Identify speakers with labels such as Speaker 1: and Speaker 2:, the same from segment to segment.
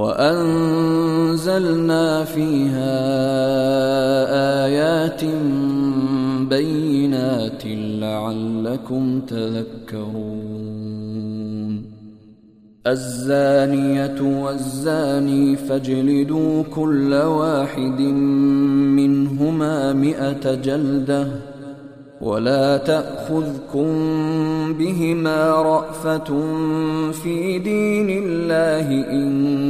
Speaker 1: وأنزلنا فيها آيات بينات لعلكم تذكرون. الزانية والزاني فاجلدوا كل واحد منهما مئة جلدة ولا تأخذكم بهما رأفة في دين الله كنتم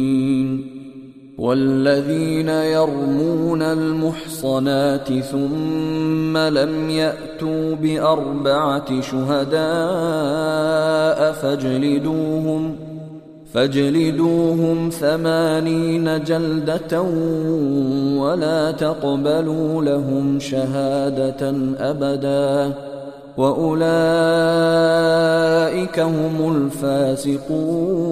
Speaker 1: والذين يرمون المحصنات ثم لم يأتوا بأربعة شهداء فاجلدوهم فاجلدوهم ثمانين جلدة ولا تقبلوا لهم شهادة أبدا وأولئك هم الفاسقون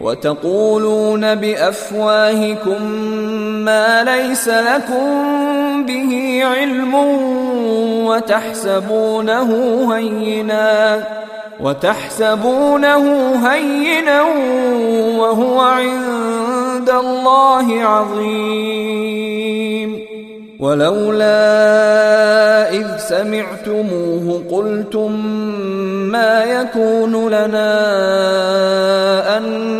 Speaker 1: وتقولون بأفواهكم ما ليس لكم به علم وتحسبونه هينا وتحسبونه هينا وهو عند الله عظيم. ولولا إذ سمعتموه قلتم ما يكون لنا أن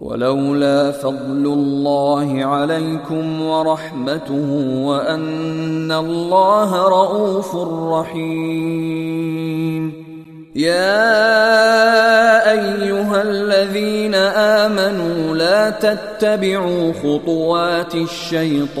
Speaker 1: ولولا فضل الله عليكم ورحمته وأن الله رءوف رحيم. يا أيها الذين آمنوا لا تتبعوا خطوات الشيطان.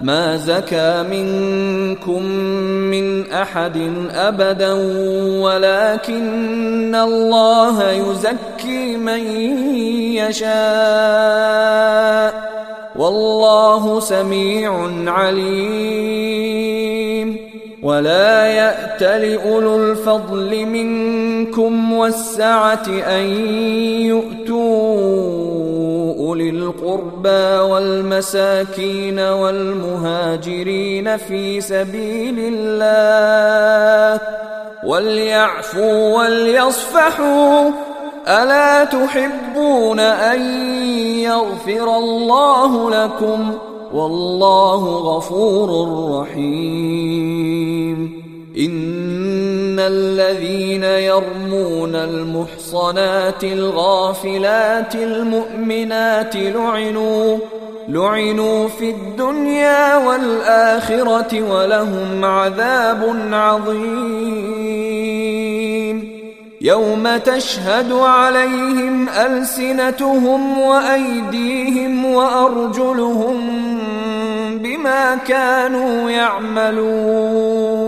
Speaker 1: ما زكى منكم من أحد أبدا ولكن الله يزكي من يشاء. والله سميع عليم. ولا يات لاولو الفضل منكم والسعة أن يؤتوا أولي القربى والمساكين والمهاجرين في سبيل الله وليعفوا وليصفحوا ألا تحبون أن يغفر الله لكم والله غفور رحيم إن الذين يرمون المحصنات الغافلات المؤمنات لعنوا لعنوا في الدنيا والآخرة ولهم عذاب عظيم. يوم تشهد عليهم ألسنتهم وأيديهم وأرجلهم بما كانوا يعملون.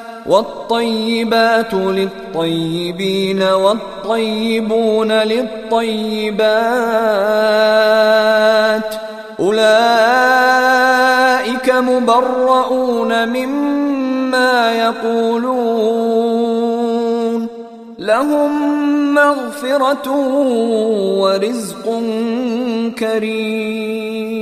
Speaker 1: والطيبات للطيبين والطيبون للطيبات أولئك مبرؤون مما يقولون لهم مغفرة ورزق كريم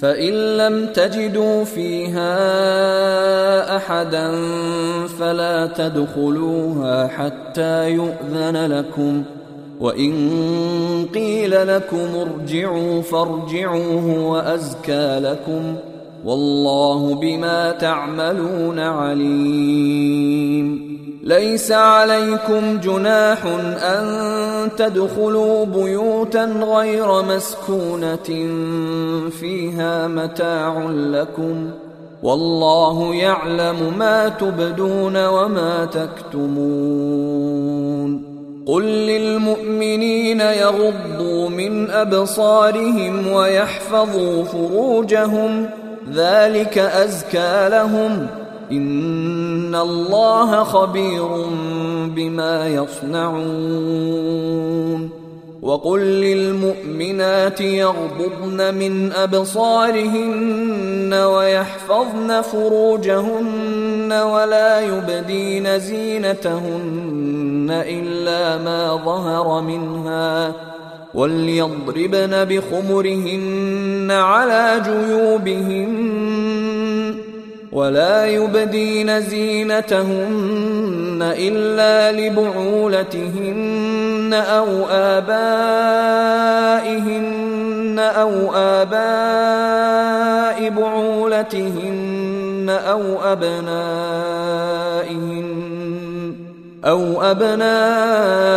Speaker 1: فإن لم تجدوا فيها أحدا فلا تدخلوها حتى يؤذن لكم. وإن قيل لكم ارجعوا فارجعوا هو ازكى لكم. والله بما تعملون عليم. ليس عليكم جناح أن تدخلوا بيوتا غير مسكونة فيها متاع لكم. والله يعلم ما تبدون وما تكتمون. قل للمؤمنين يغضوا من أبصارهم ويحفظوا فروجهم ذلك أزكى لهم. إن الله خبير بما يصنعون. وقل للمؤمنات يغضضن من أبصارهن ويحفظن فروجهن ولا يبدين زينتهن إلا ما ظهر منها. وليضربن بخمرهن على جيوبهن ولا يبدين زينتهن إلا لبعولتهن أو آبائهن أو آباء بعولتهن أو أبنائهن أو أبنائهن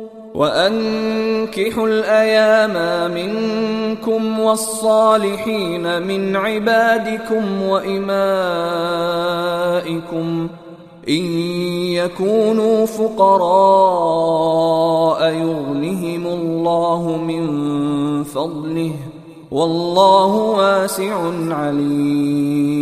Speaker 1: وأنكحوا الأيام منكم والصالحين من عبادكم وإمائكم إن يكونوا فقراء يغنهم الله من فضله والله واسع عليم.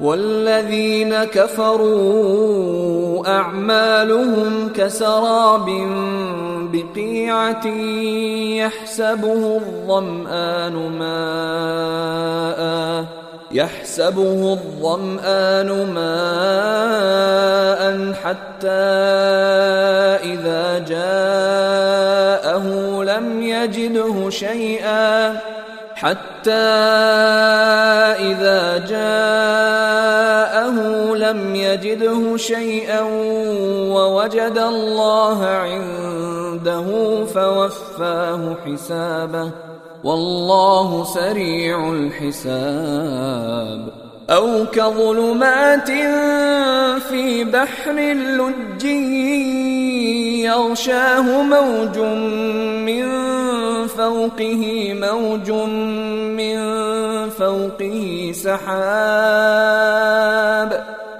Speaker 1: والذين كفروا أعمالهم كسراب بقيعة يحسبه الظمآن ماء يحسبه الظمآن ماء حتى إذا جاءه لم يجده شيئا حتى إذا جاءه لم يجده شيئا ووجد الله عنده فوفاه حسابه. والله سريع الحساب. أو كظلمات في بحر لجي يغشاه موج من فوقه موج من فوقه سحاب.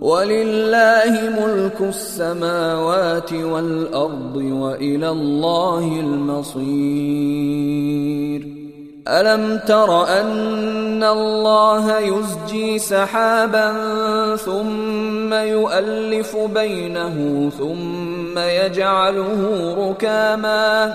Speaker 1: ولله ملك السماوات والأرض وإلى الله المصير. ألم تر أن الله يزجي سحابا ثم يؤلف بينه ثم يجعله ركاما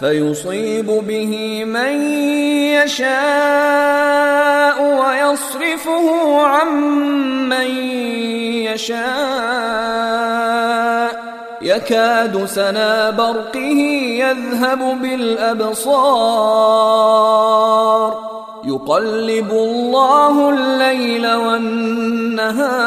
Speaker 1: فيصيب به من يشاء ويصرفه عن من يشاء. يكاد سنا برقه يذهب بالأبصار. يقلب الله الليل والنهار.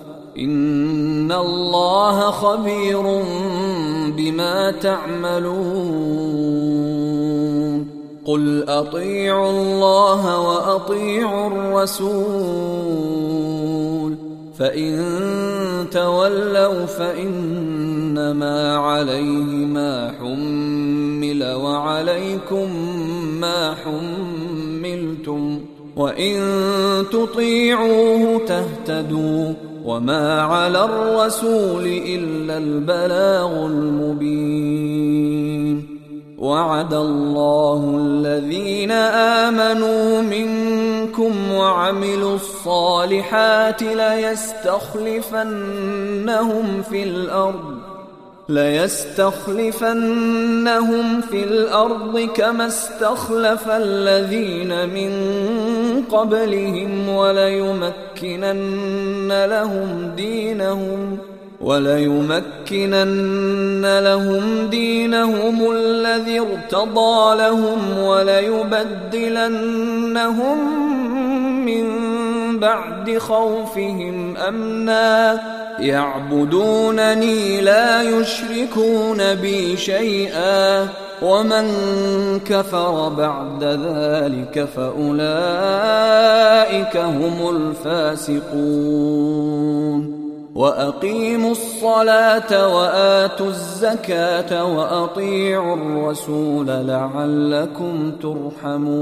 Speaker 1: ان الله خبير بما تعملون. قل اطيعوا الله واطيعوا الرسول. فان تولوا فانما عليه ما حمل وعليكم ما حملتم. وان تطيعوه تهتدوا. وما على الرسول الا البلاغ المبين وعد الله الذين امنوا منكم وعملوا الصالحات ليستخلفنهم في الأرض ليستخلفنهم في الأرض كما استخلف الذين من قبلهم وليمكنن لهم دينهم وليمكنن لهم دينهم الذي ارتضى لهم وليبدلنهم من بعد خوفهم أمنا يعبدونني لا يشركون بي شيئا ومن كفر بعد ذلك فأولئك هم الفاسقون. وأقيموا الصلاة وآتوا الزكاة وأطيعوا الرسول لعلكم ترحمون.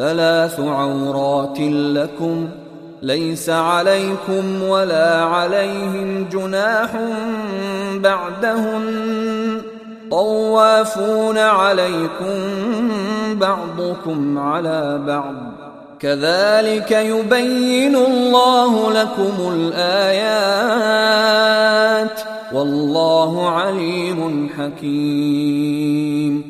Speaker 1: ثلاث عورات لكم ليس عليكم ولا عليهم جناح بعدهن. طوافون عليكم بعضكم على بعض. كذلك يبين الله لكم الآيات. والله عليم حكيم.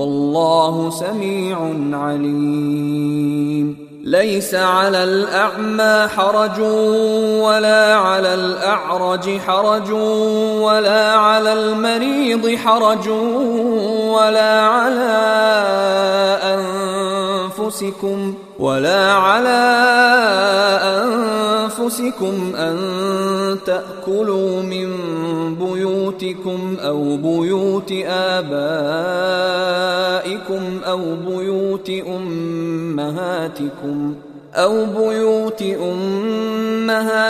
Speaker 1: والله سميع عليم. ليس على الأعمى حرج ولا على الأعرج حرج ولا على المريض حرج ولا على أنفسكم. ولا على أنفسكم أن تأكلوا من بيوتكم أو بيوت آبائكم أو بيوت أمهاتكم أو بيوت أمهاتكم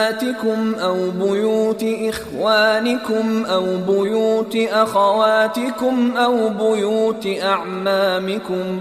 Speaker 1: أو بيوت إخوانكم أو بيوت أخواتكم أو بيوت أعمامكم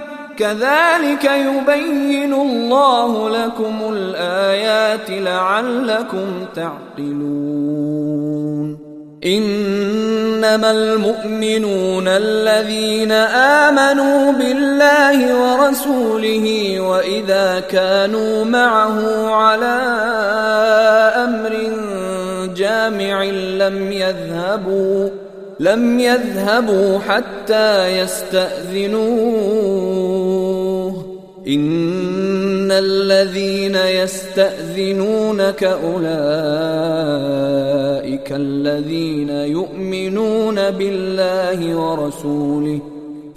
Speaker 1: كذلك يبين الله لكم الآيات لعلكم تعقلون. إنما المؤمنون الذين آمنوا بالله ورسوله وإذا كانوا معه على أمر جامع لم يذهبوا لم يذهبوا حتى يستأذنوه. إن الذين يستأذنونك أولئك الذين يؤمنون بالله ورسوله